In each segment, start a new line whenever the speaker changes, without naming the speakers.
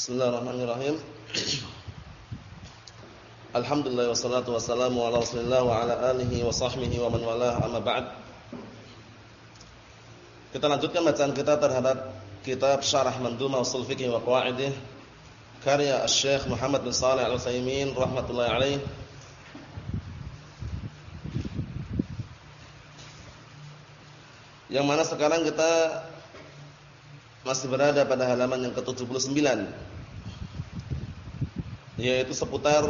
Bismillahirrahmanirrahim. Alhamdulillah wassalatu wassalamu ala Rasulillah wa ala alihi wa sahbihi wa man walah amma ba'd. Kita lanjutkan bacaan kita terhadap kitab Syarah Mandhumah Ushul Fiqh wa Qawaidih karya Syekh Muhammad bin Shalih Al-Utsaimin rahimatullah alaih. Yang mana sekarang kita masih berada pada halaman yang ke-79 yaitu seputar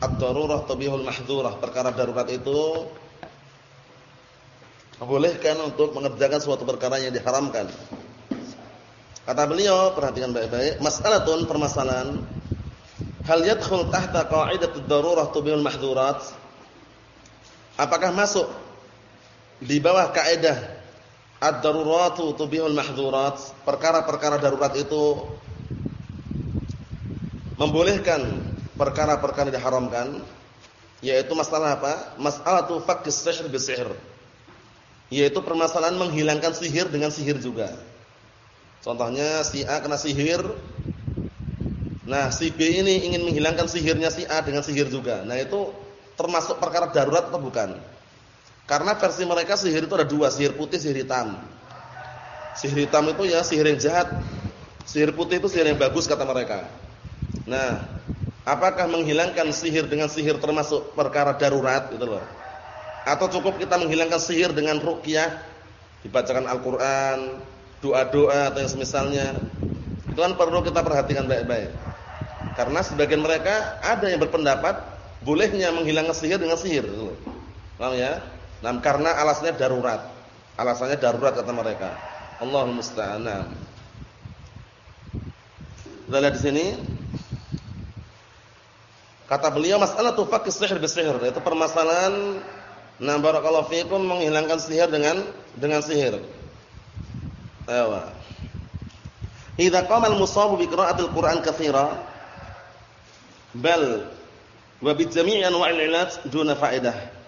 ad-darurah tabihul mahdhurah perkara darurat itu membolehkan untuk mengerjakan suatu perkara yang diharamkan. Kata beliau perhatikan baik-baik mas'alatun permasalahan hal yadkhul tahta qa'idatud darurah tabihul mahdhurat apakah masuk di bawah kaidah ad-daruratu tubihul mahdzurat, perkara-perkara darurat itu membolehkan perkara-perkara yang diharamkan, yaitu masalah apa? Mas'alatu faqqis sihr bisihr. Yaitu permasalahan menghilangkan sihir dengan sihir juga. Contohnya si A kena sihir. Nah, si B ini ingin menghilangkan sihirnya si A dengan sihir juga. Nah, itu termasuk perkara darurat atau bukan? Karena versi mereka sihir itu ada dua, sihir putih, sihir hitam. Sihir hitam itu ya sihir yang jahat. Sihir putih itu sihir yang bagus kata mereka. Nah, apakah menghilangkan sihir dengan sihir termasuk perkara darurat itu loh? Atau cukup kita menghilangkan sihir dengan ruqyah, dibacakan Al-Qur'an, doa-doa atau yang semisalnya. Itu kan perlu kita perhatikan baik-baik. Karena sebagian mereka ada yang berpendapat bolehnya menghilangkan sihir dengan sihir gitu loh. Paham ya? Nah, karena alasannya darurat. Alasannya darurat kata mereka. Allahul musta'an. Kita lihat di sini. Kata beliau masalah tufaqis sihr bisihr, itu permasalahan nah barakallahu fikum menghilangkan sihir dengan dengan sihir. Ayo. Idza qama al-musabu bi qira'atil Qur'an katsira bal wa bi jami'i anwa'il 'ilaj.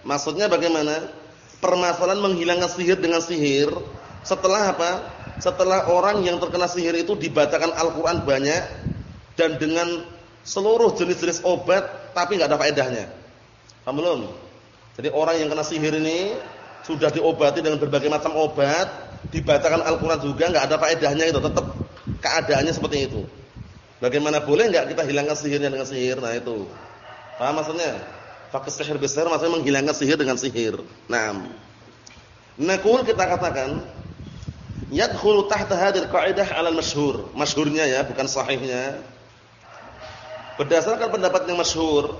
Maksudnya bagaimana? permasalahan menghilangkan sihir dengan sihir setelah apa? Setelah orang yang terkena sihir itu dibacakan Al-Qur'an banyak dan dengan seluruh jenis-jenis obat tapi enggak ada faedahnya. Paham belum? Jadi orang yang kena sihir ini sudah diobati dengan berbagai macam obat, dibacakan Al-Qur'an juga enggak ada faedahnya itu, tetap keadaannya seperti itu. Bagaimana boleh enggak kita hilangkan sihirnya dengan sihir? Nah itu. Paham maksudnya? Fakis sihir besar maksudnya menghilangkan sihir dengan sihir. Naam. Nakul kita katakan yadkhulu tahta hadhihi qa'idah 'ala al-masyhur. Masyhurnya ya, bukan sahihnya. Berdasarkan pendapat yang masyhur,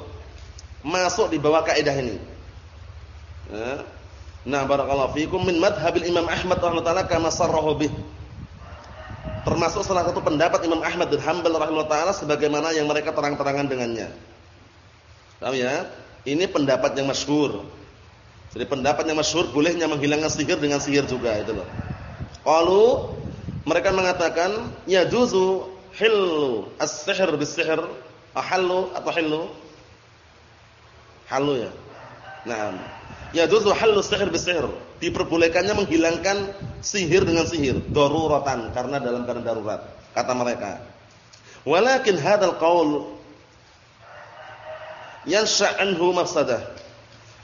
masuk di bawah kaidah ini. Ya. Nah, barakallahu fikum min madhhabil Imam Ahmad rahimahullah kama sarrahu. Termasuk salah satu pendapat Imam Ahmad bin Hanbal rahimahullah sebagaimana yang mereka terang-terangan dengannya. Paham ya? Ini pendapat yang masyhur. Jadi pendapat yang masyhur bolehnya menghilangkan sihir dengan sihir juga itu loh. Qalu mereka mengatakan ya juzu hillu as-sihr bis-sihr ahallu atau hillu? Halu ya. Naam. Ya juzu hallu as-sihr bis-sihr. Diperbolehkannya menghilangkan sihir dengan sihir daruratan karena dalam keadaan darurat kata mereka. Walakin hadzal qaul yansha'anhu mafsadah.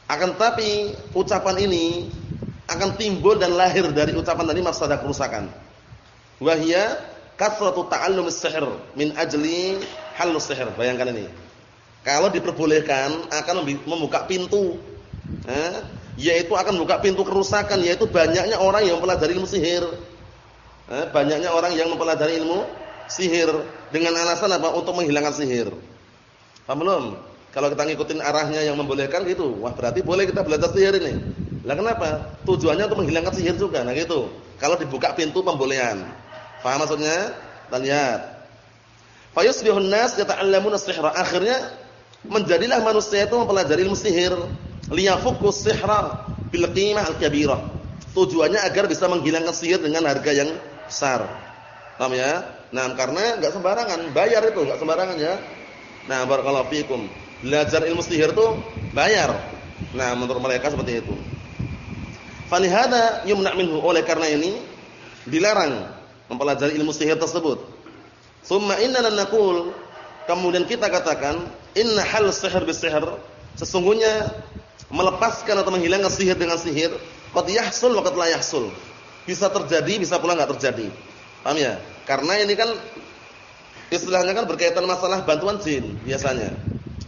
Akan tapi ucapan ini akan timbul dan lahir dari ucapan tadi mafsadah kerusakan. Wahia kathratu ta'allum as-sihr min ajli halus sihr. Bayangkan ini. Kalau diperbolehkan akan membuka pintu eh, yaitu akan membuka pintu kerusakan yaitu banyaknya orang yang mempelajari ilmu sihir. Eh, banyaknya orang yang mempelajari ilmu sihir dengan alasan apa? Untuk menghilangkan sihir. Paham belum? Kalau kita ngikutin arahnya yang membolehkan gitu, wah berarti boleh kita belajar sihir ini. Lah kenapa? Tujuannya untuk menghilangkan sihir juga. Nah gitu. Kalau dibuka pintu pembolehan. Paham maksudnya? Dan lihat. Fa yusbihun nas yata'allamuna sihra. Akhirnya menjadilah manusia itu mempelajari ilmu sihir liyafukku sihra bil qimah al-kabirah. Tujuannya agar bisa menghilangkan sihir dengan harga yang besar. Paham ya? Nah, karena enggak sembarangan, bayar itu enggak sembarangan ya. Nah, barakallahu fikum belajar ilmu sihir itu bayar. Nah, menurut mereka seperti itu. Falihada yumna minhu oleh karena ini dilarang mempelajari ilmu sihir tersebut. Summa inna naqul kemudian kita katakan inna hal sihir bisihr sesungguhnya melepaskan atau menghilangkan sihir dengan sihir qad yahsul wa qad la yahsul. Bisa terjadi, bisa pula enggak terjadi. Paham ya? Karena ini kan istilahnya kan berkaitan masalah bantuan jin biasanya.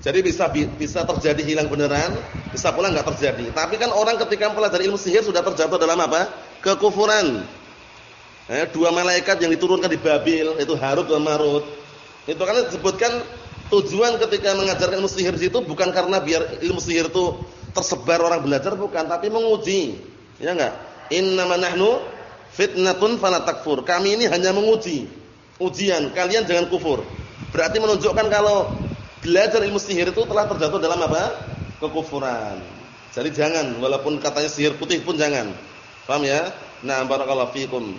Jadi bisa bisa terjadi hilang beneran, bisa pula enggak terjadi. Tapi kan orang ketika mempelajari ilmu sihir sudah terjatuh dalam apa? Kekufuran. Eh, dua malaikat yang diturunkan di Babil itu Harut dan Marut. Itu kan disebutkan tujuan ketika mengajarkan ilmu sihir itu bukan karena biar ilmu sihir itu tersebar orang belajar bukan, tapi menguji. Ya enggak? Innama nahnu fitnatun fala takfur. Kami ini hanya menguji. Ujian, kalian jangan kufur. Berarti menunjukkan kalau belajar ilmu sihir itu telah terjatuh dalam apa? Kekufuran. Jadi jangan, walaupun katanya sihir putih pun jangan. Paham ya? Nah, barakallahu fikum.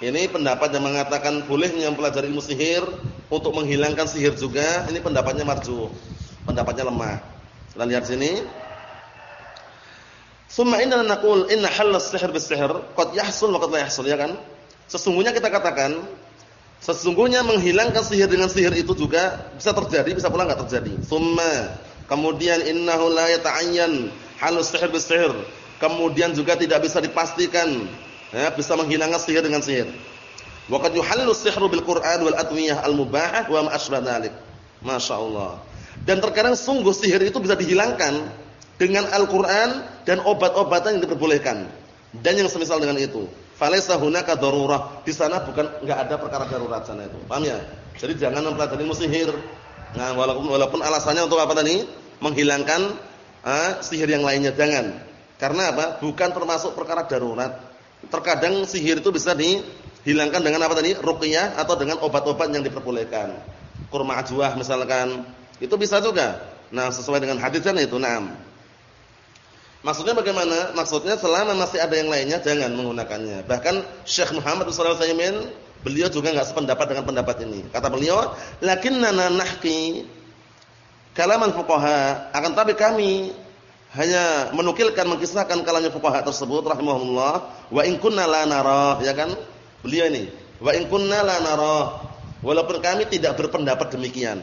Ini pendapat yang mengatakan bolehnya mempelajari ilmu sihir untuk menghilangkan sihir juga, ini pendapatnya marju. Pendapatnya lemah. Kita lihat sini. Summa inna naqul inna halas sihir bis-sihr qad yahsul wa qad la yahsul ya kan? Sesungguhnya kita katakan Sesungguhnya menghilangkan sihir dengan sihir itu juga bisa terjadi, bisa pula enggak terjadi. Summa kemudian innahu la yata'ayyan halus sihir bis sihir. Kemudian juga tidak bisa dipastikan ya, bisa menghilangkan sihir dengan sihir. Wa yuhallu sihru bil Qur'an wal adwiyah al mubahah wa ma asbah dzalik. Masyaallah. Dan terkadang sungguh sihir itu bisa dihilangkan dengan Al-Qur'an dan obat-obatan yang diperbolehkan. Dan yang semisal dengan itu. Falaisa hunaka darurah. Di sana bukan enggak ada perkara darurat sana itu. Paham ya? Jadi jangan mempelajari ilmu sihir. Nah, walaupun walaupun alasannya untuk apa tadi? Menghilangkan ah, sihir yang lainnya jangan. Karena apa? Bukan termasuk perkara darurat. Terkadang sihir itu bisa dihilangkan dengan apa tadi? Ruqyah atau dengan obat-obat yang diperbolehkan. Kurma ajwah misalkan. Itu bisa juga. Nah, sesuai dengan hadisnya itu. Naam. Maksudnya bagaimana? Maksudnya selama masih ada yang lainnya jangan menggunakannya. Bahkan Syekh Muhammad wasallam beliau juga enggak sependapat dengan pendapat ini. Kata beliau, "Lakinnana nahki kalaman fuqaha." Akan tapi kami hanya menukilkan mengisahkan kalamnya fuqaha tersebut rahimahullah, wa in kunna la nara, ya kan? Beliau ini, wa in kunna la nara. Walaupun kami tidak berpendapat demikian.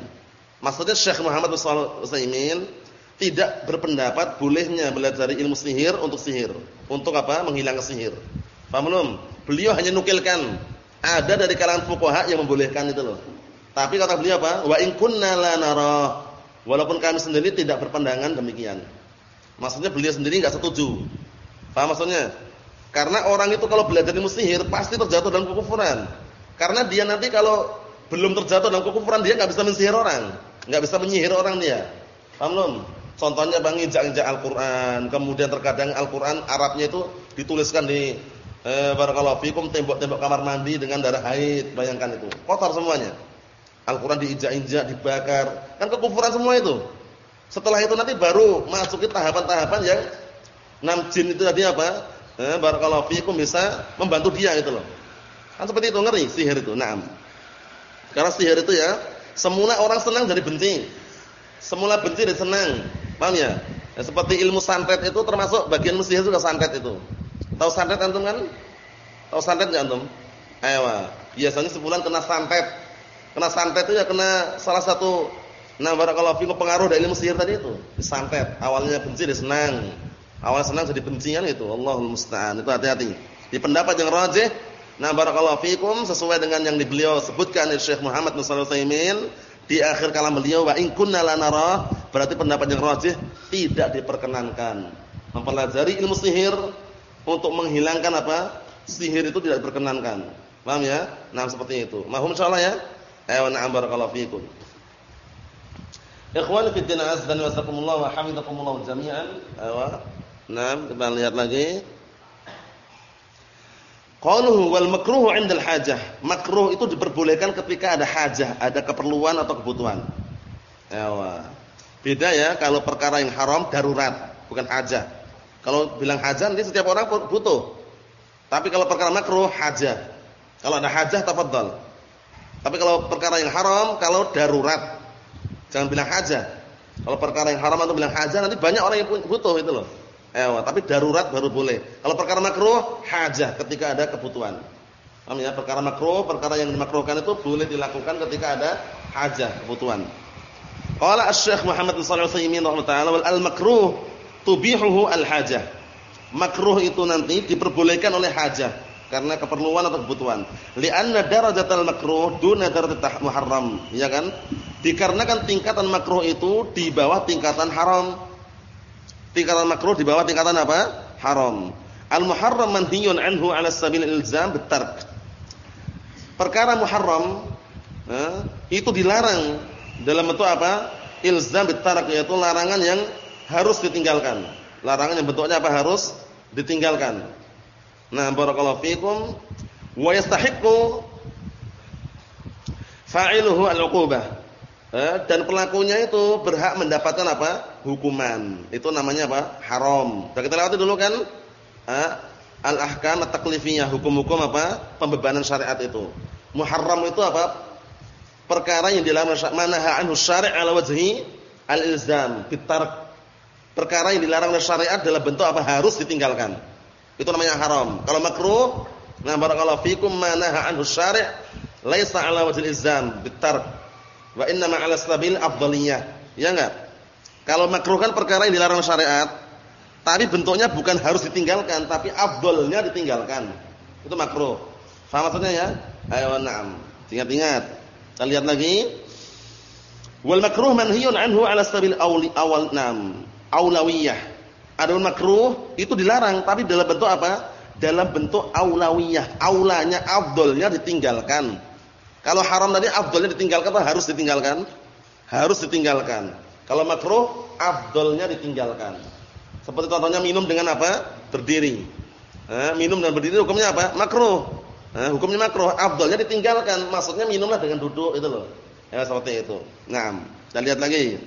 Maksudnya Syekh Muhammad wasallam tidak berpendapat bolehnya belajar ilmu sihir untuk sihir. Untuk apa? Menghilangkan sihir. Paham belum? Beliau hanya nukilkan. Ada dari kalangan fuqaha yang membolehkan itu loh. Tapi kata beliau apa? Wa in kunna la nara. Walaupun kami sendiri tidak berpandangan demikian. Maksudnya beliau sendiri enggak setuju. Paham maksudnya? Karena orang itu kalau belajar ilmu sihir pasti terjatuh dalam kekufuran. Karena dia nanti kalau belum terjatuh dalam kekufuran dia enggak bisa mensihir orang, enggak bisa menyihir orang dia. Paham belum? Contohnya bang injak-injak Al-Qur'an, kemudian terkadang Al-Qur'an Arabnya itu dituliskan di eh barakallahu fikum tembok-tembok kamar mandi dengan darah haid, bayangkan itu. Kotor semuanya. Al-Qur'an diinjak-injak, dibakar. Kan kekufuran semua itu. Setelah itu nanti baru masuki tahapan-tahapan yang enam jin itu tadi apa? Eh barakallahu fikum bisa membantu dia gitu loh. Kan seperti itu ngeri sihir itu. Naam. Karena sihir itu ya, semula orang senang jadi benci. Semula benci dan senang. Paham ya? ya? Seperti ilmu santet itu termasuk bagian musihir juga santet itu. Tahu santet antum kan? Tahu santet enggak antum? Ayo. Biasanya sebulan kena santet. Kena santet itu ya kena salah satu nah barakallahu fikum pengaruh dari sihir tadi itu. Disantet. Awalnya benci dan senang. Awal senang jadi benci kan itu. Allahul musta'an. Itu hati-hati. Di pendapat yang rajih Nah barakallahu fikum sesuai dengan yang beliau sebutkan oleh Syekh Muhammad bin Shalih di akhir kalam beliau wa in kunna lanara berarti pendapat yang rajih tidak diperkenankan mempelajari ilmu sihir untuk menghilangkan apa sihir itu tidak diperkenankan paham ya nah seperti itu mahum insyaallah ya ayo na'am barakallahu fiikum ikhwan fi din azdan wa sakumullah wa hamidakumullah jami'an ayo nah kita lihat lagi Qaluhu wal makruhu 'indal hajah. Makruh itu diperbolehkan ketika ada hajah, ada keperluan atau kebutuhan. Ewa. Beda ya kalau perkara yang haram darurat, bukan hajah. Kalau bilang hajah nanti setiap orang butuh. Tapi kalau perkara makruh hajah. Kalau ada hajah tafadhal. Tapi kalau perkara yang haram kalau darurat. Jangan bilang hajah. Kalau perkara yang haram atau bilang hajah nanti banyak orang yang butuh itu loh. Ewa, tapi darurat baru boleh. Kalau perkara makruh, hajah ketika ada kebutuhan. Paham ya? Perkara makruh, perkara yang dimakruhkan itu boleh dilakukan ketika ada hajah, kebutuhan. Qala Asy-Syaikh Muhammad bin Shalih Al-Utsaimin rahimahullah al-makruh tubihuhu al-hajah. Makruh itu nanti diperbolehkan oleh hajah karena keperluan atau kebutuhan. Li'anna darajatal makruh duna darajat muharram, ya kan? Dikarenakan tingkatan makruh itu di bawah tingkatan haram. Tingkatan makruh di bawah tingkatan apa? Haram. Al-muharram manhiyun anhu 'ala sabil ilzam bitark perkara muharram eh, itu dilarang dalam bentuk apa? Ilzam bitarak yaitu larangan yang harus ditinggalkan. Larangan yang bentuknya apa? Harus ditinggalkan. Nah, barakallahu fikum wa yastahiqqu fa'iluhu al-'uqubah. Eh, dan pelakunya itu berhak mendapatkan apa? Hukuman. Itu namanya apa? Haram. Sudah kita lewati dulu kan? Eh, al-ahkam at-taklifiyah, hukum-hukum apa? Pembebanan syariat itu. Muharram itu apa? Perkara yang dilarang manaha anhu syari' ala wajhi al-ilzam, bitark. Perkara yang dilarang oleh syariat dalam bentuk apa? Harus ditinggalkan. Itu namanya haram. Kalau makruh, nah barakallahu fikum manaha anhu syari' laisa ala wajhi al-ilzam, bitark. Wa inna ma 'ala sabil afdhaliyah. Ya enggak? Kalau makruh kan perkara yang dilarang syariat, tapi bentuknya bukan harus ditinggalkan, tapi afdolnya ditinggalkan. Itu makruh. Faham maksudnya ya? Ayo na'am. Ingat-ingat. Kita lihat lagi. Wal makruh manhiyun anhu 'ala sabil awli awal nam. Aulawiyah. Adapun makruh itu dilarang tapi dalam bentuk apa? Dalam bentuk aulawiyah. Aulanya afdolnya ditinggalkan. Kalau haram tadi afdolnya ditinggalkan atau harus ditinggalkan? Harus ditinggalkan. Kalau makruh afdolnya ditinggalkan. Seperti contohnya minum dengan apa? Berdiri. Eh, minum dan berdiri hukumnya apa? Makruh. Nah, hukumnya makruh, afdalnya ditinggalkan. Maksudnya minumlah dengan duduk itu loh. Ya seperti itu. Naam. Kita lihat lagi.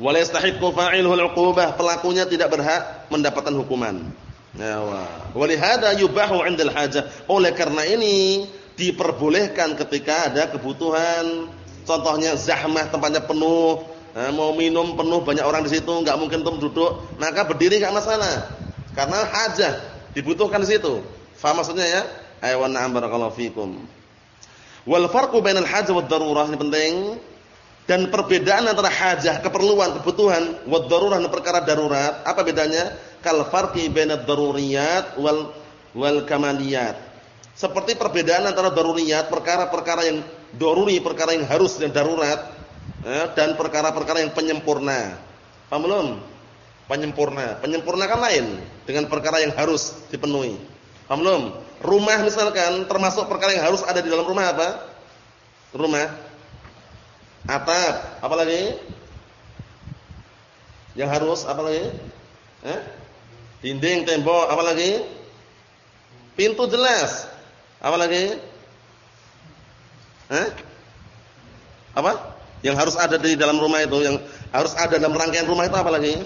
Wala yastahiqqu fa'iluhu al-'uqubah. Pelakunya tidak berhak mendapatkan hukuman. Ya wa. Walihada yubahu 'indal hajah. Oleh karena ini diperbolehkan ketika ada kebutuhan. Contohnya zahmah tempatnya penuh, nah, mau minum penuh banyak orang di situ, enggak mungkin untuk duduk, maka berdiri enggak masalah. Karena hajah dibutuhkan di situ. Faham maksudnya ya? Ayo na'am barakallahu fikum. Wal farqu bainal hajah wad darurah ini penting. Dan perbedaan antara hajah, keperluan, kebutuhan, wad darurah dan perkara darurat, apa bedanya? Kal farqi bainad daruriyat wal wal kamaliyat. Seperti perbedaan antara daruriyat, perkara-perkara yang daruri, perkara yang harus dan darurat, eh, dan perkara-perkara yang penyempurna. Paham belum? Penyempurna. Penyempurna kan lain dengan perkara yang harus dipenuhi. Paham belum? Rumah misalkan termasuk perkara yang harus ada di dalam rumah apa? Rumah. Atap, apa lagi? Yang harus apa lagi? Eh? Dinding, tembok, apa lagi? Pintu jelas. Apa lagi? Eh? Apa? Yang harus ada di dalam rumah itu, yang harus ada dalam rangkaian rumah itu apa lagi?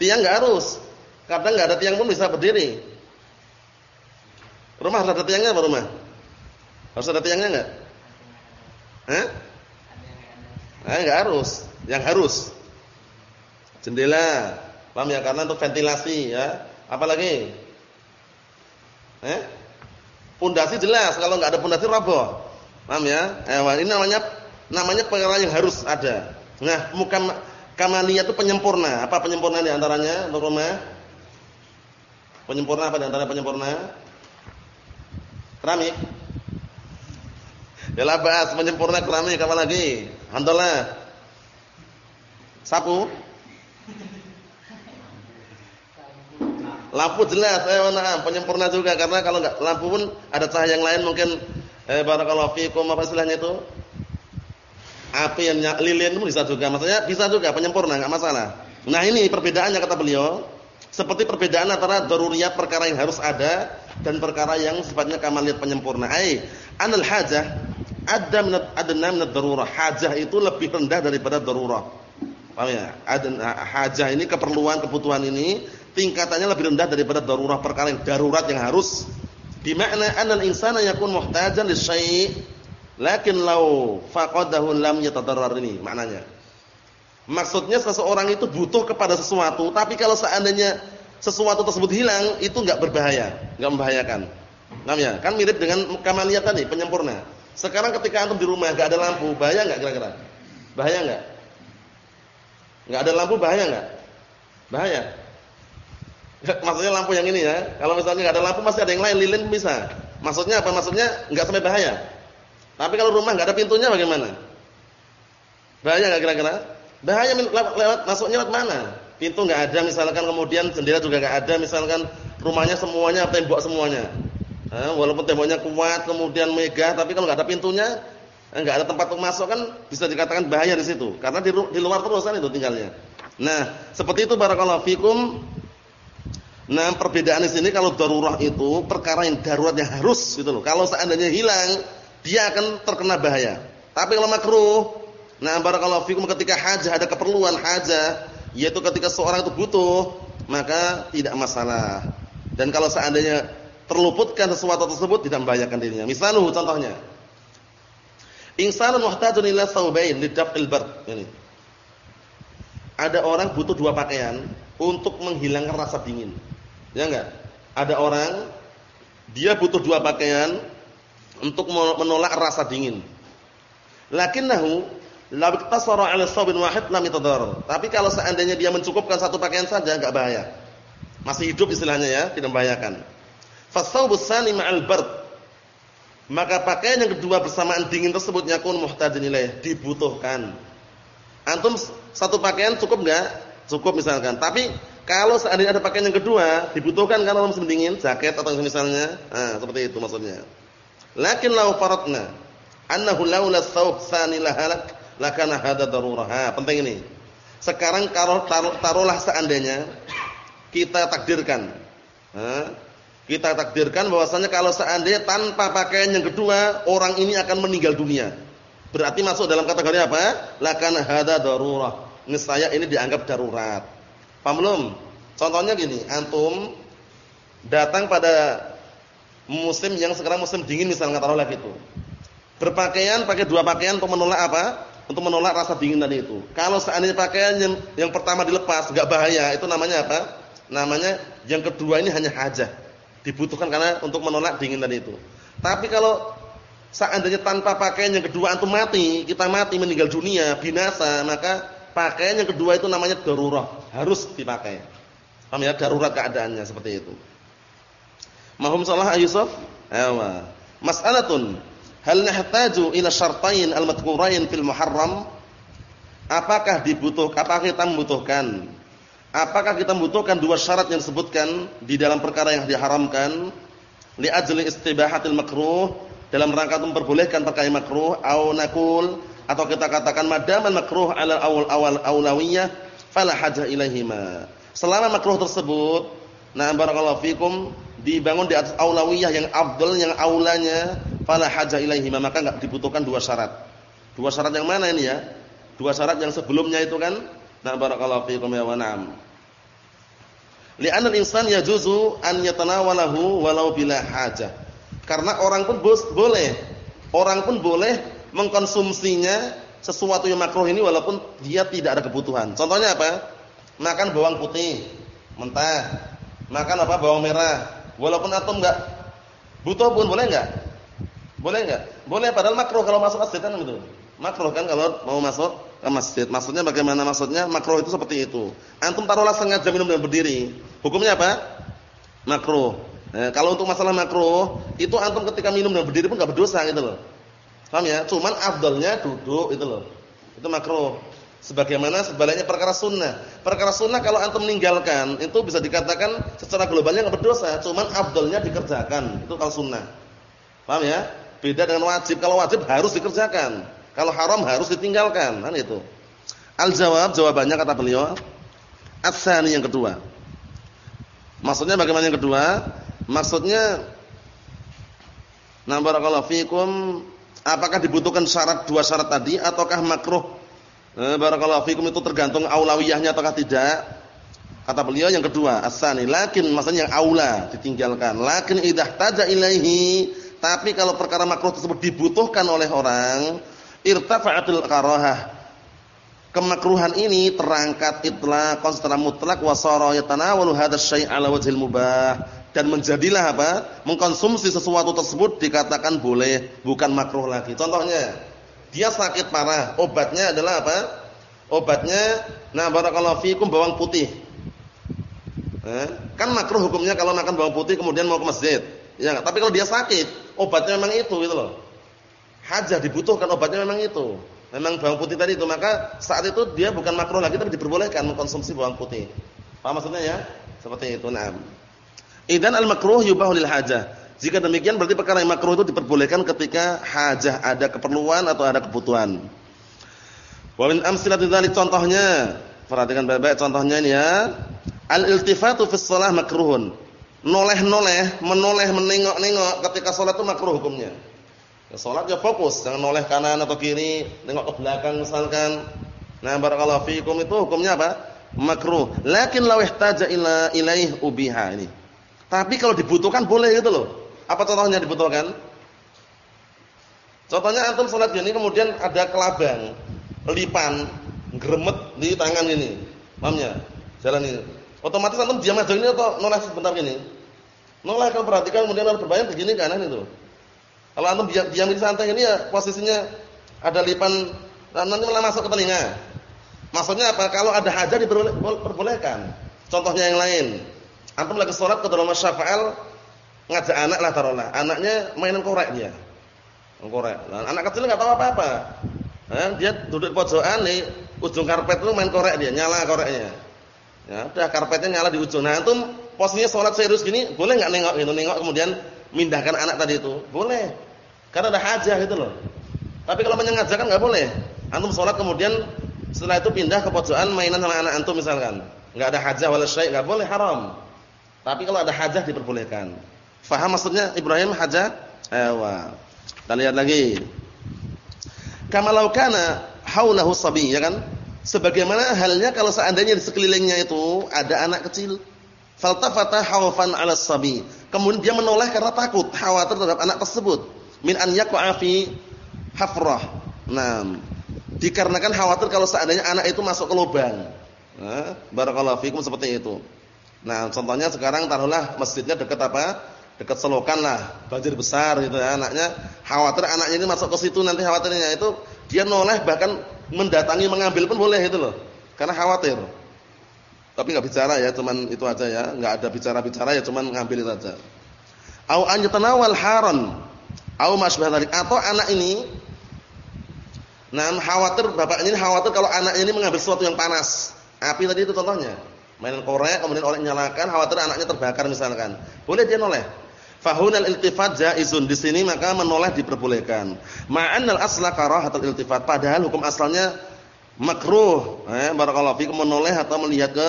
Tiang enggak harus. Kadang enggak ada tiang pun bisa berdiri. Rumah harus ada tiangnya apa rumah? Harus ada tiangnya enggak? Eh? Eh enggak harus. Yang harus jendela. Paham ya? Karena untuk ventilasi ya. Apalagi? Eh? Pondasi jelas, kalau enggak ada pondasi roboh. Paham ya? Eh, ini namanya namanya perkara yang harus ada. Nah, muka kamaliyah itu penyempurna. Apa penyempurna di antaranya untuk rumah? Penyempurna apa di antara penyempurna? Keramik. Ya labas menyempurna keramik apa lagi? Handola. Sapu. Lampu jelas, eh mana penyempurna juga karena kalau enggak lampu pun ada cahaya yang lain mungkin eh barakallahu fikum apa istilahnya itu? Api yang lilin pun bisa juga. Maksudnya bisa juga penyempurna enggak masalah. Nah, ini perbedaannya kata beliau. Seperti perbedaan antara daruriyat perkara yang harus ada dan perkara yang sifatnya kamaliyat penyempurna. Ai, anal hajah ada minat adna minad darurah. Hajah itu lebih rendah daripada darurah. Paham ya? Adna hajah ini keperluan, kebutuhan ini tingkatannya lebih rendah daripada darurah perkara yang darurat yang harus. Di makna anal insana yakun muhtajan li syai' lakin law faqadahu lam yatadarrar ini maknanya. Maksudnya seseorang itu butuh kepada sesuatu, tapi kalau seandainya sesuatu tersebut hilang, itu enggak berbahaya, enggak membahayakan. Nah, ya? Kan mirip dengan kamaliyah tadi, penyempurna. Sekarang ketika antum di rumah enggak ada lampu, bahaya enggak kira-kira? Bahaya enggak? Enggak ada lampu bahaya enggak? Bahaya. Maksudnya lampu yang ini ya. Kalau misalnya enggak ada lampu masih ada yang lain lilin bisa. Maksudnya apa? Maksudnya enggak sampai bahaya. Tapi kalau rumah enggak ada pintunya bagaimana? Bahaya enggak kira-kira? Bahaya lewat, masuknya lewat mana? Pintu enggak ada misalkan kemudian jendela juga enggak ada misalkan rumahnya semuanya tembok semuanya. Nah, walaupun temboknya kuat kemudian megah tapi kalau enggak ada pintunya enggak ada tempat untuk masuk kan bisa dikatakan bahaya di situ karena di, di luar terus kan itu tinggalnya. Nah, seperti itu barakallahu fikum. Nah, perbedaan di sini kalau darurat itu perkara yang darurat yang harus gitu loh. Kalau seandainya hilang, dia akan terkena bahaya. Tapi kalau makruh Nah, barakallahu fikum ketika hajah ada keperluan hajah, yaitu ketika seorang itu butuh, maka tidak masalah. Dan kalau seandainya terluputkan sesuatu tersebut tidak membahayakan dirinya. Misalnya contohnya. Insanun muhtajun ila thawbain lidaf'il bard. Ini. Ada orang butuh dua pakaian untuk menghilangkan rasa dingin. Ya enggak? Ada orang dia butuh dua pakaian untuk menolak rasa dingin. Lakinnahu La iktasara 'ala thawbin wahid lam yatadar. Tapi kalau seandainya dia mencukupkan satu pakaian saja enggak bahaya. Masih hidup istilahnya ya, tidak membahayakan. Fasawbus tsani ma'al bard. Maka pakaian yang kedua bersamaan dingin tersebut yakun muhtajin ilaih, dibutuhkan. Antum satu pakaian cukup enggak? Cukup misalkan. Tapi kalau seandainya ada pakaian yang kedua, dibutuhkan karena musim dingin, jaket atau misalnya, nah, seperti itu maksudnya. Lakin lau faradna annahu laula thawb tsani lahalak lakana hada darurah. Ha, penting ini. Sekarang kalau taruhlah seandainya kita takdirkan. Ha, kita takdirkan bahwasanya kalau seandainya tanpa pakaian yang kedua orang ini akan meninggal dunia. Berarti masuk dalam kategori apa? Lakana hada darurah. Niscaya ini dianggap darurat. Paham belum? Contohnya gini, antum datang pada musim yang sekarang musim dingin misalnya taruhlah gitu. Berpakaian pakai dua pakaian untuk menolak apa? untuk menolak rasa dingin tadi itu. Kalau seandainya pakaian yang, yang pertama dilepas enggak bahaya, itu namanya apa? Namanya yang kedua ini hanya hajah. Dibutuhkan karena untuk menolak dingin tadi itu. Tapi kalau seandainya tanpa pakaian yang kedua antum mati, kita mati meninggal dunia, binasa, maka pakaian yang kedua itu namanya darurat, harus dipakai. Paham ya? Darurat keadaannya seperti itu. Mahum salah Yusuf? Ayo. Mas'alatun Hal nahtaju ila syartain al-madhkurain fil muharram? Apakah dibutuhkan apakah kita membutuhkan? Apakah kita membutuhkan dua syarat yang disebutkan di dalam perkara yang diharamkan li ajli istibahatil makruh dalam rangka memperbolehkan perkara yang makruh au nakul atau kita katakan madaman makruh ala awal awal aulawiyah fala hajah ilaihima. Selama makruh tersebut, nah barakallahu fikum dibangun di atas aulawiyah yang afdal yang aulanya fala haja ilaihi maka enggak dibutuhkan dua syarat. Dua syarat yang mana ini ya? Dua syarat yang sebelumnya itu kan na barakallahu fiikum ya wa na'am. Li'anna al-insan yajuzu an yatanawalahu walau bila haja. Karena orang pun boleh, orang pun boleh mengkonsumsinya sesuatu yang makruh ini walaupun dia tidak ada kebutuhan. Contohnya apa? Makan bawang putih mentah. Makan apa? Bawang merah Walaupun antum enggak butuh pun boleh enggak? Boleh enggak? Boleh padahal makruh kalau masuk masjid kan gitu. Makruh kan kalau mau masuk ke masjid. Maksudnya bagaimana maksudnya? Makruh itu seperti itu. Antum taruhlah sengaja minum dengan berdiri. Hukumnya apa? Makruh. Nah, kalau untuk masalah makruh, itu antum ketika minum dan berdiri pun enggak berdosa gitu loh. Paham ya? Cuman afdalnya duduk itu loh. Itu makruh. Sebagaimana sebaliknya perkara sunnah. Perkara sunnah kalau antum meninggalkan itu bisa dikatakan secara globalnya enggak berdosa, cuman afdalnya dikerjakan. Itu kalau sunnah. Paham ya? Beda dengan wajib. Kalau wajib harus dikerjakan. Kalau haram harus ditinggalkan, kan itu. Al-jawab jawabannya kata beliau, ats-tsani yang kedua. Maksudnya bagaimana yang kedua? Maksudnya Nah barakallahu fikum apakah dibutuhkan syarat dua syarat tadi ataukah makruh Eh, barakallahu fikum itu tergantung aulawiyahnya ataukah tidak. Kata beliau yang kedua, asani, lakin maksudnya yang aula ditinggalkan. Lakin idah taja ilaihi, tapi kalau perkara makruh tersebut dibutuhkan oleh orang, irtafa'atul karahah. Kemakruhan ini terangkat itlaq secara mutlak wa sara yatanawalu hadzal syai' ala wajhil mubah dan menjadilah apa? mengkonsumsi sesuatu tersebut dikatakan boleh, bukan makruh lagi. Contohnya, dia sakit parah, obatnya adalah apa? Obatnya nah barakallahu fikum bawang putih. Eh, kan makruh hukumnya kalau makan bawang putih kemudian mau ke masjid. Ya, tapi kalau dia sakit, obatnya memang itu gitu loh. Hajah dibutuhkan obatnya memang itu. Memang bawang putih tadi itu, maka saat itu dia bukan makruh lagi tapi diperbolehkan mengkonsumsi bawang putih. Paham maksudnya ya? Seperti itu. Nah. Idan al-makruh yubahu lil hajah. Jika demikian berarti perkara yang makruh itu diperbolehkan ketika hajah ada keperluan atau ada kebutuhan. Wa min amsilati dzalik contohnya, perhatikan baik-baik contohnya ini ya. Al-iltifatu fi shalah makruhun. Noleh-noleh, menoleh, menengok-nengok ketika salat itu makruh hukumnya. Ya salat ya fokus, jangan noleh kanan atau kiri, nengok ke belakang misalkan. Nah, barakallahu fikum itu hukumnya apa? Makruh. Lakin law ihtaja ila ilaih ubiha ini. Tapi kalau dibutuhkan boleh gitu loh. Apa contohnya dibutuhkan? Contohnya antum salat gini kemudian ada kelabang, lipan, gremet di tangan ini. Paham ya? Jalan ini. Otomatis antum diam aja ini atau noleh sebentar gini. Noleh kalau perhatikan kemudian harus berbayang begini kanan itu. Kalau antum diam, diam di santai ini ya posisinya ada lipan nanti malah masuk ke telinga. Maksudnya apa? Kalau ada hajat diperbolehkan. Contohnya yang lain. Antum lagi sholat ke dalam syafa'al ngajak anak lah taruhlah. Anaknya mainan korek dia. Korek. Nah, anak kecil enggak tahu apa-apa. Nah, dia duduk di pojokan nih, ujung karpet itu main korek dia, nyala koreknya. Ya, udah karpetnya nyala di ujung. Nah, antum posisinya sholat serius gini, boleh enggak nengok gitu, nengok kemudian mindahkan anak tadi itu? Boleh. Karena ada hajah gitu loh. Tapi kalau menyengaja kan enggak boleh. Antum sholat kemudian setelah itu pindah ke pojokan mainan sama anak antum misalkan. Enggak ada hajah wala syai', enggak boleh haram. Tapi kalau ada hajah diperbolehkan. Faham maksudnya Ibrahim hajah? Ewa. Kita lihat lagi. Kama law kana haulahu sabi, ya kan? Sebagaimana halnya kalau seandainya di sekelilingnya itu ada anak kecil. Faltafata hawfan 'ala sabi. Kemudian dia menoleh karena takut, khawatir terhadap anak tersebut. Min an yaqa'a fi hafrah. Nah, dikarenakan khawatir kalau seandainya anak itu masuk ke lubang. Nah, barakallahu fikum seperti itu. Nah, contohnya sekarang taruhlah masjidnya dekat apa? Dekat selokan lah, banjir besar gitu ya. Anaknya khawatir anaknya ini masuk ke situ nanti khawatirnya itu dia noleh bahkan mendatangi mengambil pun boleh itu loh. Karena khawatir. Tapi enggak bicara ya, cuman itu aja ya, enggak ada bicara-bicara ya cuman ngambil itu aja. Au an yatanawal haran. Au masbah Atau anak ini Nah, khawatir bapaknya ini khawatir kalau anaknya ini mengambil sesuatu yang panas. Api tadi itu contohnya mainan korek kemudian oleh nyalakan khawatir anaknya terbakar misalkan. Boleh dia noleh. Fahunal iltifat jaizun di sini maka menoleh diperbolehkan. Ma'annal asla karahatul iltifat padahal hukum asalnya makruh. Eh barakallahu fikum menoleh atau melihat ke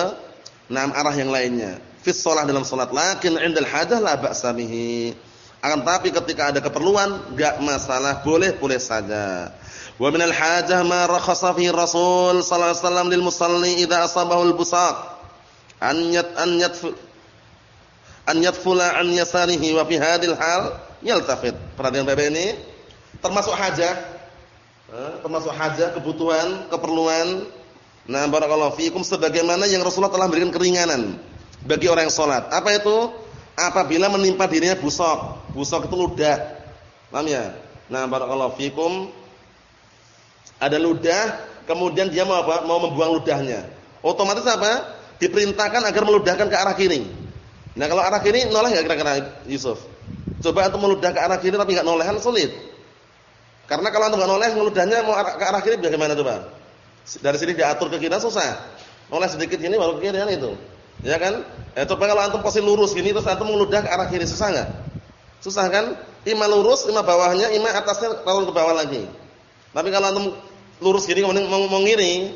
enam arah yang lainnya. Fis shalah dalam salat lakin 'indal hajah la ba'sa. Akan tapi ketika ada keperluan enggak masalah, boleh-boleh saja. Wa minal hajah ma rakhasa fi Rasul sallallahu alaihi wasallam lil musalli idza asabahu al-busaq an yat an yatfu an yatfula an yasarihi wa fi hadil hal yaltafit. Perhatian Bapak ini termasuk hajah termasuk hajah, kebutuhan, keperluan. Nah, barakallahu fiikum sebagaimana yang Rasulullah telah memberikan keringanan bagi orang yang salat. Apa itu? Apabila menimpa dirinya busok. Busok itu ludah. Paham ya? Nah, barakallahu fiikum ada ludah, kemudian dia mau apa? Mau membuang ludahnya. Otomatis apa? Diperintahkan agar meludahkan ke arah kiri. Nah, kalau arah kiri noleh enggak kira-kira Yusuf? Coba antum meludah ke arah kiri tapi enggak noleh kan sulit. Karena kalau antum enggak noleh ngeludahnya mau ke arah kiri bagaimana coba? Dari sini diatur ke kiri susah. Noleh sedikit gini baru ke kiri kan itu. Ya kan? Eh coba kalau antum posisi lurus gini terus antum meludah ke arah kiri susah enggak? Susah kan? Ima lurus, ima bawahnya, ima atasnya turun ke bawah lagi. Tapi kalau antum lurus gini kemudian mau, mau ngiri,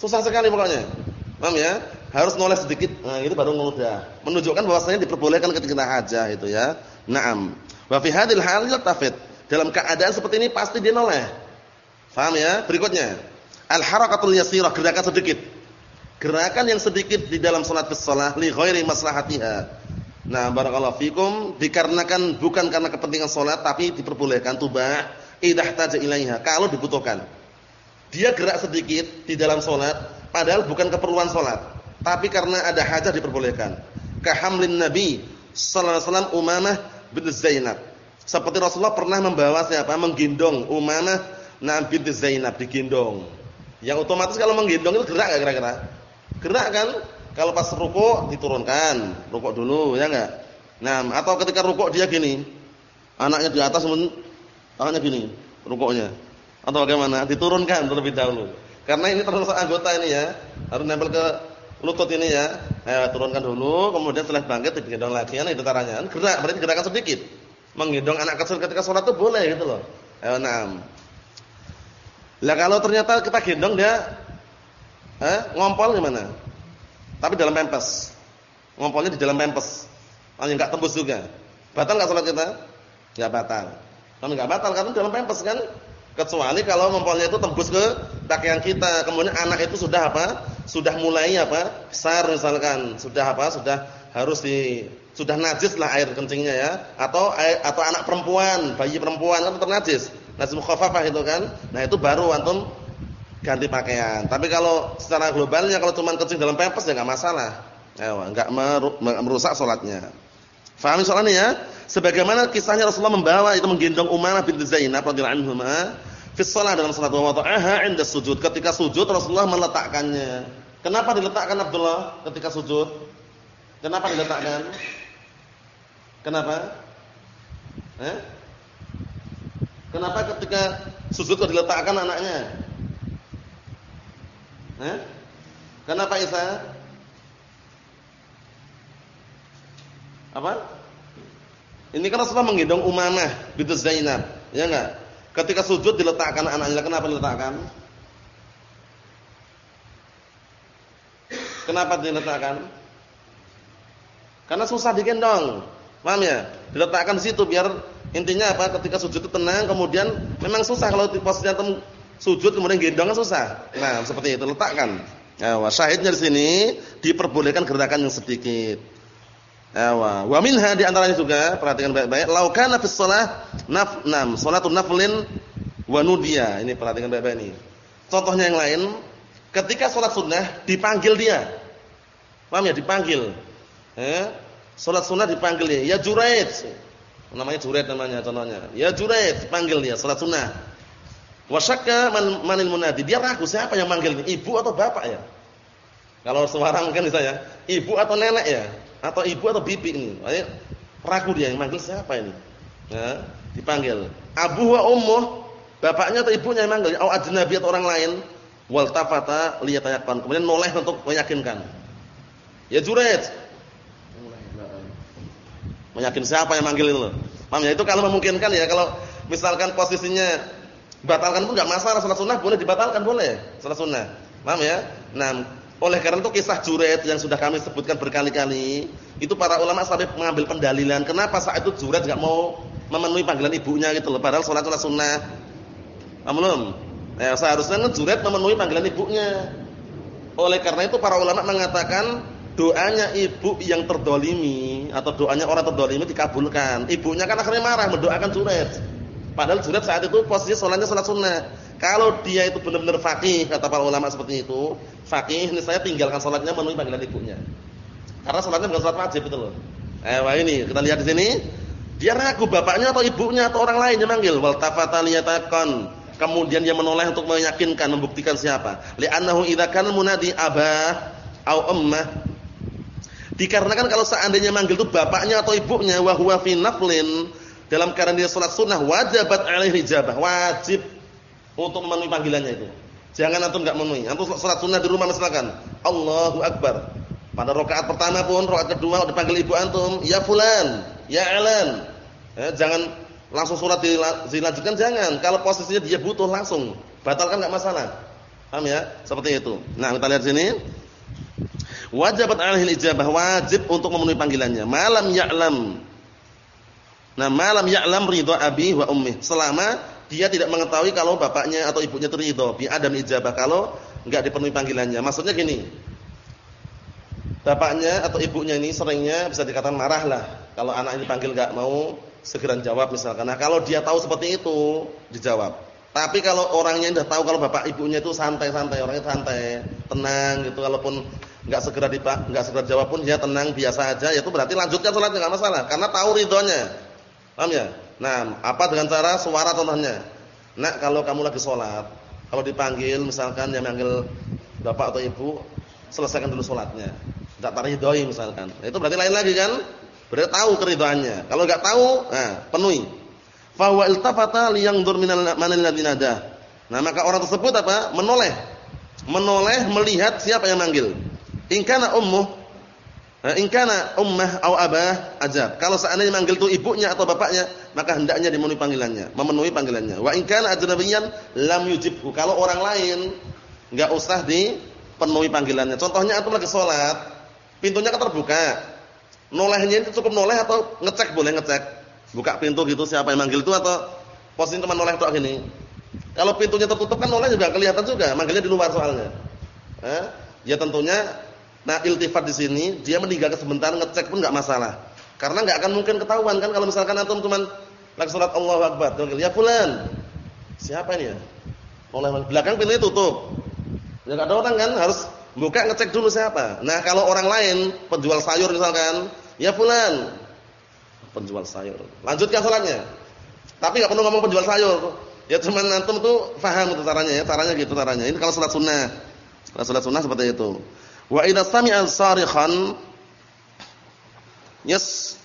susah sekali pokoknya. Paham ya? Harus noleh sedikit. Nah, itu baru ngeludah. Menunjukkan bahwasanya diperbolehkan ketika hajah itu ya. Naam. Wa fi hadhil hal yaltafit. Dalam keadaan seperti ini pasti dia noleh. Paham ya? Berikutnya. Al-harakatul yasirah, gerakan sedikit. Gerakan yang sedikit di dalam salat shalah li ghairi maslahatiha. Nah, barakallahu fikum dikarenakan bukan karena kepentingan salat tapi diperbolehkan tubah idah taja ilaiha kalau dibutuhkan. Dia gerak sedikit di dalam salat Padahal bukan keperluan sholat. Tapi karena ada hajat diperbolehkan. Kahamlin Nabi sallallahu alaihi wasallam Umamah bin Zainab. Seperti Rasulullah pernah membawa siapa? Menggendong Umamah nah binti Zainab digendong. Yang otomatis kalau menggendong itu gerak enggak kira-kira? Gerak kan? Kalau pas rukuk diturunkan, rukuk dulu ya enggak? Nah, atau ketika rukuk dia gini. Anaknya di atas anaknya gini rukuknya. Atau bagaimana? Diturunkan terlebih dahulu. Karena ini termasuk anggota ini ya. Harus nempel ke lutut ini ya. Ayo turunkan dulu, kemudian setelah bangkit digendong lagi. Nah, itu caranya. Gerak, berarti gerakan sedikit. Menggendong anak kecil ketika sholat itu boleh gitu loh. Ayo na'am. Lah kalau ternyata kita gendong dia eh ngompol gimana? Tapi dalam pempes. Ngompolnya di dalam pempes. Hanya enggak tembus juga. Batal enggak sholat kita? Enggak batal. Kalau enggak batal karena dalam pempes kan Kecuali kalau mempelnya itu tembus ke pakaian kita, kemudian anak itu sudah apa? Sudah mulai apa? Besar misalkan, sudah apa? Sudah harus di sudah najis lah air kencingnya ya, atau air, atau anak perempuan, bayi perempuan kan tetap najis. Mukhafafah itu kan. Nah, itu baru antum ganti pakaian. Tapi kalau secara globalnya kalau cuma kencing dalam pempes ya enggak masalah. Ya, enggak merusak salatnya. Faham soalnya ya? Sebagaimana kisahnya Rasulullah membawa itu menggendong Umamah binti Zainab radhiyallahu anha fi shalah dalam salat wa wada'aha 'inda sujud. Ketika sujud Rasulullah meletakkannya. Kenapa diletakkan Abdullah ketika sujud? Kenapa diletakkan? Kenapa? Eh? Kenapa ketika sujud kok diletakkan anaknya? Eh? Kenapa Isa? Apa? Ini kan Rasulullah menggendong Umamah bintu Zainab, ya enggak? Ketika sujud diletakkan anaknya, kenapa diletakkan? Kenapa diletakkan? Karena susah digendong. Paham ya? Diletakkan di situ biar intinya apa? Ketika sujud itu tenang, kemudian memang susah kalau di posisinya sujud kemudian gendongnya susah. Nah, seperti itu letakkan. Nah, syahidnya di sini diperbolehkan gerakan yang sedikit. Ewa. Wa minha di antaranya juga, perhatikan baik-baik, lau kana fi shalah naf nam, naflin wa nudiya. Ini perhatikan baik-baik ini. Contohnya yang lain, ketika salat sunnah dipanggil dia. Paham ya? Dipanggil. Eh? Salat sunnah dipanggil dia. Ya Juraid. Namanya Juraid namanya contohnya. Ya Juraid, panggil dia salat sunnah. Wa syakka man manil munadi. Dia ragu siapa yang manggil ini? Ibu atau bapak ya? Kalau suara mungkin misalnya, ibu atau nenek ya? Atau ibu atau bibi ini. Ragu dia yang manggil siapa ini? Ya, dipanggil. Abu wa ummuh, bapaknya atau ibunya yang manggil, atau ajnabi atau orang lain. Wal tafata liyatayaqan. Kemudian noleh untuk meyakinkan. Ya Juret. Meyakin siapa yang manggil itu Paham ya? Itu kalau memungkinkan ya, kalau misalkan posisinya batalkan pun enggak masalah, salat sunnah boleh dibatalkan boleh, salat sunnah. Paham ya? Nah, oleh karena itu kisah Juret yang sudah kami sebutkan berkali-kali, itu para ulama sampai mengambil pendalilan kenapa saat itu Juret enggak mau memenuhi panggilan ibunya gitu loh, padahal salat salat sunnah. Belum. Eh, seharusnya kan Juret memenuhi panggilan ibunya. Oleh karena itu para ulama mengatakan doanya ibu yang terdolimi atau doanya orang terdolimi dikabulkan. Ibunya kan akhirnya marah mendoakan Juret. Padahal Juret saat itu posisi sholatnya sholat sunnah. Kalau dia itu benar-benar fakih, kata para ulama seperti itu, fakih ini saya tinggalkan sholatnya memenuhi panggilan ibunya. Karena sholatnya bukan sholat wajib itu loh. Eh, wah ini kita lihat di sini, dia ragu bapaknya atau ibunya atau orang lain yang manggil. Wal tafataliyatakan. Kemudian dia menoleh untuk meyakinkan, membuktikan siapa. Li'annahu idza kana munadi abah au ummah. Dikarenakan kalau seandainya manggil itu bapaknya atau ibunya wa huwa dalam keadaan dia salat sunnah wajibat alaihi ijabah, wajib untuk memenuhi panggilannya itu. Jangan antum enggak memenuhi. Antum salat sunnah di rumah misalkan, Allahu akbar. Pada rakaat pertama pun, rakaat kedua dipanggil ibu antum, ya fulan, ya alan. Ya, jangan langsung surat dilanjutkan jangan. Kalau posisinya dia butuh langsung, batalkan enggak masalah. Paham ya? Seperti itu. Nah, kita lihat sini. Wajibat alaihi ijabah, wajib untuk memenuhi panggilannya. Malam ya'lam. Nah, malam ya'lam ridha abi wa ummi. Selama dia tidak mengetahui kalau bapaknya atau ibunya itu ridho bi adam ijabah kalau enggak dipenuhi panggilannya. Maksudnya gini. Bapaknya atau ibunya ini seringnya bisa dikatakan marah lah kalau anak ini panggil enggak mau segera jawab misalkan. Nah, kalau dia tahu seperti itu, dijawab. Tapi kalau orangnya sudah tahu kalau bapak ibunya itu santai-santai, orangnya santai, tenang gitu walaupun enggak segera dipak, enggak segera jawab pun dia tenang biasa aja, itu berarti lanjutkan salatnya enggak masalah karena tahu ridhonya. Paham ya? Nah, apa dengan cara suara contohnya? Nak, kalau kamu lagi salat, kalau dipanggil misalkan yang manggil bapak atau ibu, selesaikan dulu salatnya. Enggak taridhoi misalkan. Itu berarti lain lagi kan? Berarti tahu keridhaannya. Kalau enggak tahu, nah, penuhi. Fa huwa iltafata liyangdur manil ladzi Nah, maka orang tersebut apa? Menoleh. Menoleh melihat siapa yang manggil. In kana ummuh eh, in kana ummah atau abah ajab. Kalau seandainya manggil itu ibunya atau bapaknya, maka hendaknya dimenuhi panggilannya, memenuhi panggilannya. Wa in kana lam yujibhu. Kalau orang lain enggak usah dipenuhi panggilannya. Contohnya antum lagi salat, pintunya kan terbuka. Nolehnya itu cukup noleh atau ngecek boleh ngecek. Buka pintu gitu siapa yang manggil itu atau posisi cuma noleh tok gini. Kalau pintunya tertutup kan nolnya juga kelihatan juga, manggilnya di luar soalnya. Eh? Ya tentunya nah iltifat di sini dia meninggalkan sebentar ngecek pun enggak masalah. Karena enggak akan mungkin ketahuan kan kalau misalkan antum cuma lagi salat Allahu Akbar, ya fulan. Siapa ini ya? Oleh belakang pintunya tutup. Ya enggak ada orang kan harus buka ngecek dulu siapa. Nah, kalau orang lain penjual sayur misalkan, ya fulan. Penjual sayur. Lanjutkan salatnya. Tapi enggak perlu ngomong penjual sayur. Ya cuman antum tuh paham itu caranya ya, caranya gitu caranya. Ini kalau salat sunnah. Kalau salat sunnah seperti itu. Wa idza sami'a sarikhan yas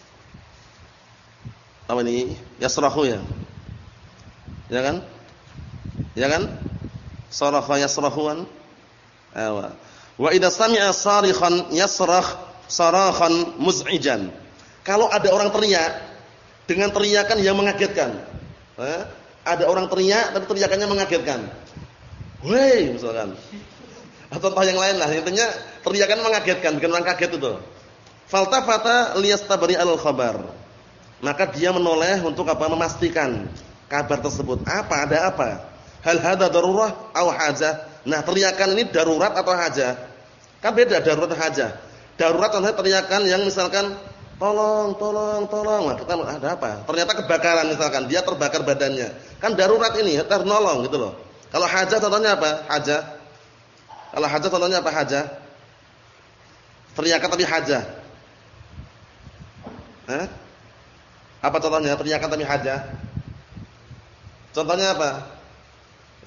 apa ini? Yasrahu ya. Ya kan? Ya kan? Sarafa yasrahuan. Awa. Wa idza sami'a sarikhan yasrakh sarakhan muz'ijan. Kalau ada orang teriak dengan teriakan yang mengagetkan. Eh? ada orang teriak tapi teriakannya mengagetkan. Woi, misalkan. Atau contoh yang lain lah, intinya teriakan mengagetkan, bikin orang kaget itu. Faltafata liyastabri al-khabar. Maka dia menoleh untuk apa? Memastikan kabar tersebut. Apa? Ada apa? Hal hadza darurah aw hajah? Nah, teriakan ini darurat atau hajah? Kan beda darurat dan hajah. Darurat contohnya teriakan yang misalkan Tolong, tolong, tolong. Nah, kita ada apa? Ternyata kebakaran misalkan, dia terbakar badannya. Kan darurat ini, harus nolong gitu loh. Kalau hajah contohnya apa? Hajah. Kalau hajah contohnya apa? Hajah. Teriakan tapi hajah. Hah? Apa contohnya? Teriakan tapi hajah. Contohnya apa?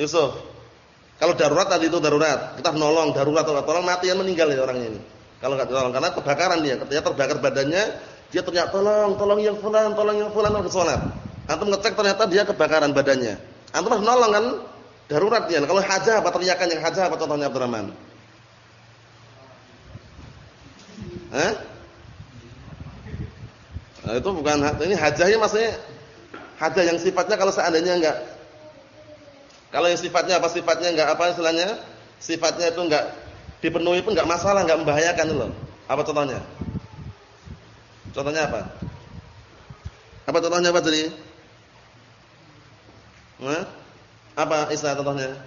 Yusuf. Kalau darurat tadi itu darurat, kita nolong darurat tolong mati yang meninggal ya orangnya ini. Kalau enggak tolong karena kebakaran dia, ketika terbakar badannya, dia ternyata tolong, tolong yang fulan, tolong yang fulan harus salat. Antum ngecek ternyata dia kebakaran badannya. Antum harus nolong kan? Darurat dia. Kalau hajah apa teriakan yang hajah apa contohnya Abdurrahman? Hah? Nah, itu bukan ini hajahnya maksudnya hajah yang sifatnya kalau seandainya enggak kalau yang sifatnya apa sifatnya enggak apa istilahnya? Sifatnya itu enggak dipenuhi pun enggak masalah, enggak membahayakan loh. Apa contohnya? Contohnya apa? Apa contohnya apa tadi? Hah? Apa istilah contohnya?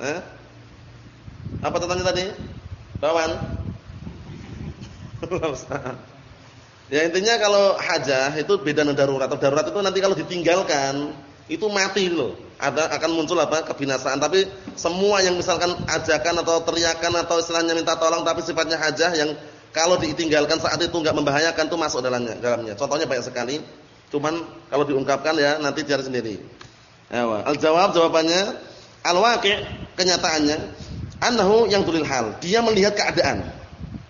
Hah? Apa contohnya tadi? Bawan? ya intinya kalau hajah itu beda dengan darurat. Darurat itu nanti kalau ditinggalkan itu mati loh. Ada akan muncul apa? kebinasaan. Tapi semua yang misalkan ajakan atau teriakan atau istilahnya minta tolong tapi sifatnya hajah yang kalau ditinggalkan saat itu enggak membahayakan itu masuk dalamnya dalamnya. Contohnya banyak sekali. Cuman kalau diungkapkan ya nanti cari sendiri. Al-jawab jawabannya al-waqi' kenyataannya annahu yang tulil hal. Dia melihat keadaan.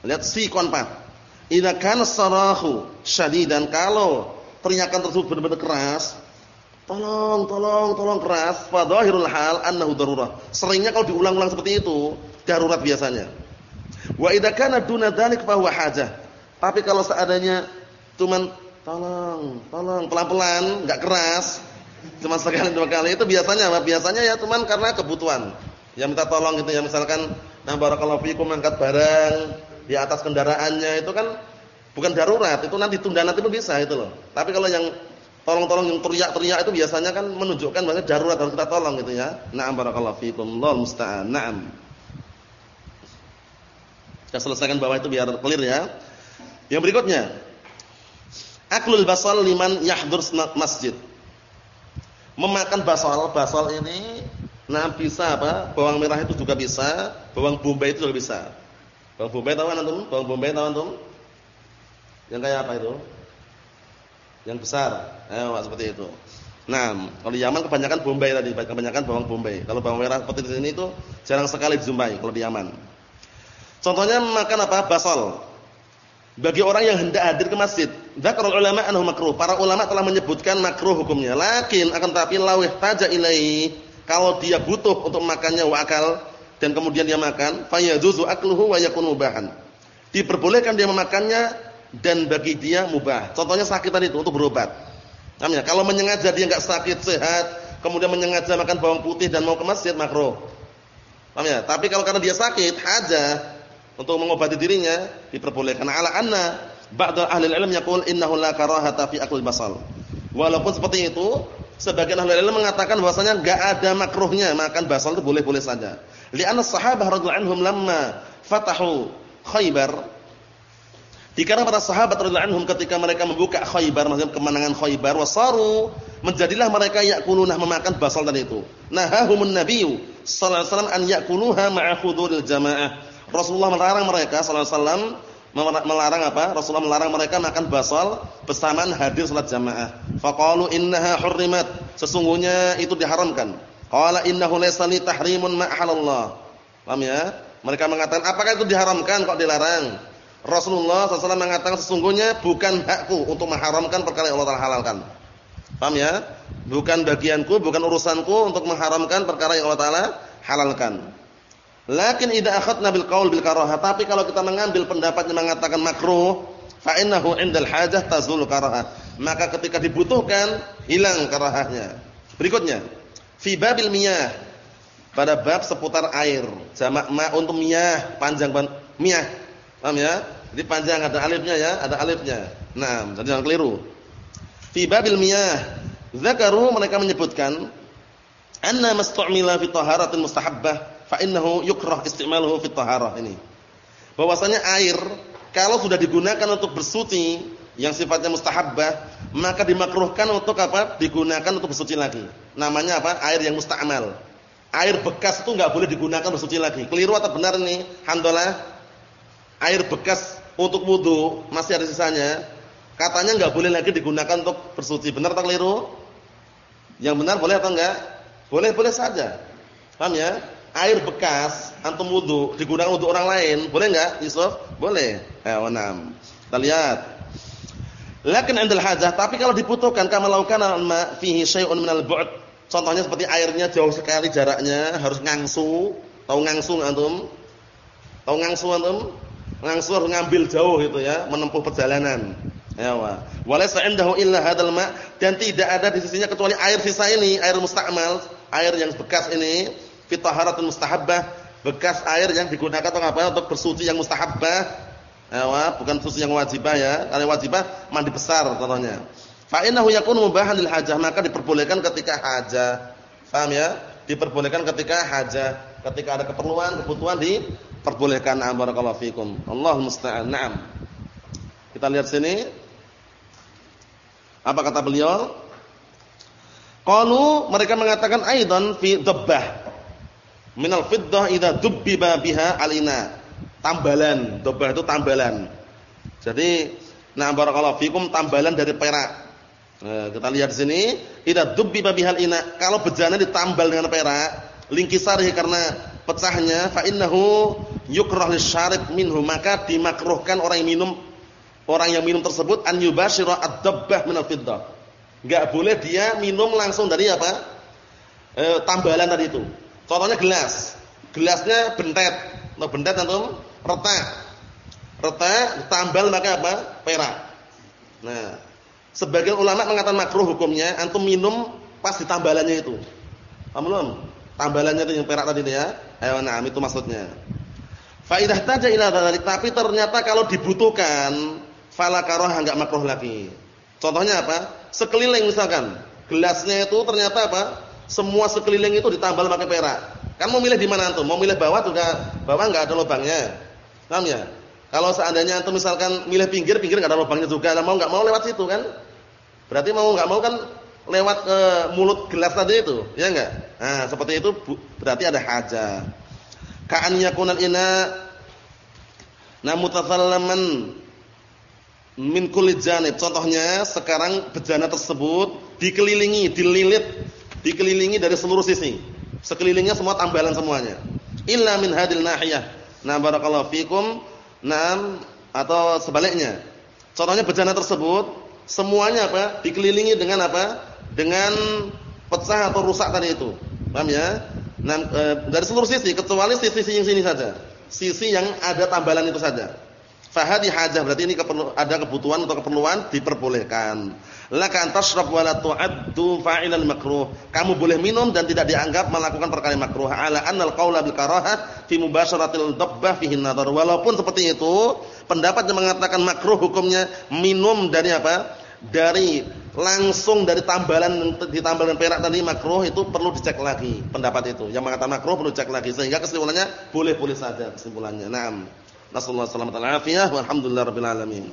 Lihat si konpat. Idza kana sarahu syadidan kalau teriakan tersebut benar-benar keras, Tolong, tolong, tolong keras. Fadhahirul hal annahu darurah. Seringnya kalau diulang-ulang seperti itu, darurat biasanya. Wa idza kana duna dzalik fa huwa. Tapi kalau seadanya cuman tolong, tolong pelan-pelan, enggak keras, cuma sekali dua kali itu biasanya? Biasanya ya cuman karena kebutuhan. Yang minta tolong gitu ya misalkan nah barakallahu fikum angkat barang di atas kendaraannya itu kan bukan darurat, itu nanti tunda nanti pun bisa itu loh. Tapi kalau yang tolong-tolong yang teriak-teriak itu biasanya kan menunjukkan bahwa darurat harus kita tolong gitu ya. Na'am barakallahu fikum. Allah musta'an. Na'am. Kita selesaikan bawah itu biar clear ya. Yang berikutnya. Aklul basal liman yahdur masjid. Memakan basal, basal ini Nah, bisa apa? Bawang merah itu juga bisa, bawang bombay itu juga bisa. Bawang bombay tahu kan antum? Bawang bombay tahu antum? Yang kayak apa itu? Yang besar. Eh, seperti itu. Nah, kalau di Yaman kebanyakan bombay tadi, kebanyakan bawang bombay. Kalau bawang merah seperti di sini itu jarang sekali dijumpai kalau di Yaman. Contohnya makan apa? Basal. Bagi orang yang hendak hadir ke masjid, dzakarul ulama annahu makruh. Para ulama telah menyebutkan makruh hukumnya. Lakin akan tapi lawih taja ilai kalau dia butuh untuk makannya wa akal dan kemudian dia makan, fayajuzu akluhu wa yakun mubahan. Diperbolehkan dia memakannya dan bagi dia mubah. Contohnya sakit tadi itu untuk berobat. Namanya kalau menyengaja dia enggak sakit sehat, kemudian menyengaja makan bawang putih dan mau ke masjid makruh. Paham ya? Tapi kalau karena dia sakit, haja untuk mengobati dirinya diperbolehkan ala anna ba'da ahli ilm yaqul innahu la karahata fi akli basal. Walaupun seperti itu, sebagian ahli ilm mengatakan bahwasanya enggak ada makruhnya makan basal itu boleh-boleh saja. Li'anna sahabah radhiyallahu anhum lamma fatahu Khaybar Dikarenakan para sahabat radhiyallahu anhum ketika mereka membuka Khaybar, maksudnya kemenangan Khaybar, wasaru menjadilah mereka yakulunah memakan basal tadi itu. Nahahumun nabiyyu sallallahu alaihi wasallam an yakuluha ma'a huduril jamaah. Rasulullah melarang mereka sallallahu alaihi wasallam melarang apa? Rasulullah melarang mereka makan basal bersamaan hadir salat jamaah. Faqalu innaha hurrimat. Sesungguhnya itu diharamkan. Qala innahu laysa li tahrimun ma halallah. Paham ya? Mereka mengatakan, apakah itu diharamkan kok dilarang? Rasulullah SAW mengatakan sesungguhnya bukan hakku untuk mengharamkan perkara yang Allah Taala halalkan. Paham ya? Bukan bagianku, bukan urusanku untuk mengharamkan perkara yang Allah Taala halalkan. Lakin idza akhadna bil qaul bil karahah, tapi kalau kita mengambil pendapat yang mengatakan makruh, fa innahu indal hajah tazul karahah. Maka ketika dibutuhkan hilang karahahnya. Berikutnya, fi babil miyah. Pada bab seputar air, jamak ma untuk miyah, panjang miyah. Paham ya? Jadi panjang ada alifnya ya, ada alifnya. Nah, jadi jangan keliru. Fi babil miyah, zakaru mereka menyebutkan anna mastu'mila fi taharatin mustahabbah fa innahu yukrah istimaluhu fit taharah ini. Bahwasanya air kalau sudah digunakan untuk bersuci yang sifatnya mustahabbah, maka dimakruhkan untuk apa? Digunakan untuk bersuci lagi. Namanya apa? Air yang musta'mal. Air bekas itu enggak boleh digunakan bersuci lagi. Keliru atau benar ini? Hamdalah. Air bekas untuk wudu masih ada sisanya. Katanya enggak boleh lagi digunakan untuk bersuci. Benar atau keliru? Yang benar boleh atau enggak? Boleh-boleh saja. Paham ya? Air bekas antum wudu digunakan untuk orang lain, boleh enggak Yusuf? Boleh. Eh, enam. Kita lihat. Lakin indal hajah, tapi kalau dibutuhkan kama laukana ma fihi syai'un minal bu'd. Contohnya seperti airnya jauh sekali jaraknya, harus ngangsu. Tahu ngangsu antum? Tahu ngangsu antum? Ngangsu harus ngambil jauh itu ya, menempuh perjalanan. Ya wa. Walaysa indahu illa hadzal ma dan tidak ada di sisinya kecuali air sisa ini, air mustakmal, air yang bekas ini fi taharatun mustahabbah, bekas air yang digunakan untuk apa? Untuk bersuci yang mustahabbah. Ya, bukan bersuci yang wajibah ya. Kalau wajibah mandi besar contohnya. Fa innahu yakunu mubahan lil hajah, maka diperbolehkan ketika hajah. Paham ya? Diperbolehkan ketika hajah, ketika ada keperluan, kebutuhan diperbolehkan. Barakallahu fikum. Allahu musta'an. Naam. Kita lihat sini. Apa kata beliau? Qalu mereka mengatakan aidan fi dabbah minal fiddah idza dubbiba biha alina. Tambalan, dobah itu tambalan. Jadi, nah barakallahu fikum tambalan dari perak. Nah, kita lihat di sini, idza dubbiba bihal ina. Kalau bejana ditambal dengan perak, lingkisari karena pecahnya fa innahu yukrah lisyarib minhu, maka dimakruhkan orang yang minum orang yang minum tersebut an yubashira ad-dabbah minal fiddah. Enggak boleh dia minum langsung dari apa? E, tambalan tadi itu. Contohnya gelas. Gelasnya bentet. Nah, bentet antum retak. Retak tambal maka apa? Perak. Nah, sebagian ulama mengatakan makruh hukumnya antum minum pas di tambalannya itu. Paham belum? Tambalannya itu yang perak tadi ya. Ayo nah, itu maksudnya. Faidah taja ila dzalik, tapi ternyata kalau dibutuhkan fala karaha enggak makruh lagi. Contohnya apa? Sekeliling misalkan, gelasnya itu ternyata apa? Semua sekeliling itu ditambal pakai perak. Kan mau milih di mana antum? Mau milih bawah juga bawah enggak ada lubangnya. Paham ya? Kalau seandainya antum misalkan milih pinggir, pinggir enggak ada lubangnya juga. Mau enggak mau lewat situ kan? Berarti mau enggak mau kan lewat ke mulut gelas tadi itu, ya enggak? Nah, seperti itu berarti ada hajah. Ka'an yakunal ina na min kulli janib. Contohnya sekarang bejana tersebut dikelilingi, dililit, dikelilingi dari seluruh sisi. Sekelilingnya semua tambalan semuanya. Illa min hadil nahiyah. Nah, barakallahu fikum. Naam atau sebaliknya. Contohnya bejana tersebut semuanya apa? Dikelilingi dengan apa? dengan pecah atau rusak tadi itu. Paham ya? Nah, e, dari seluruh sisi kecuali sisi yang sini saja. Sisi yang ada tambalan itu saja. Fahadi hajah berarti ini ada kebutuhan atau keperluan diperbolehkan. Laka tashrab wa la tu'addu fa'ilan makruh. Kamu boleh minum dan tidak dianggap melakukan perkara makruh. Ala annal qaula bil karahah fi mubasyaratil dabbah fihi nadhar. Walaupun seperti itu, pendapat yang mengatakan makruh hukumnya minum dari apa? Dari langsung dari tambalan ditambalkan perak tadi makruh itu perlu dicek lagi pendapat itu. Yang mengatakan makruh perlu dicek lagi sehingga kesimpulannya boleh-boleh saja kesimpulannya. Naam. Nasallahu alaihi wasallam wa alhamdulillah rabbil alamin.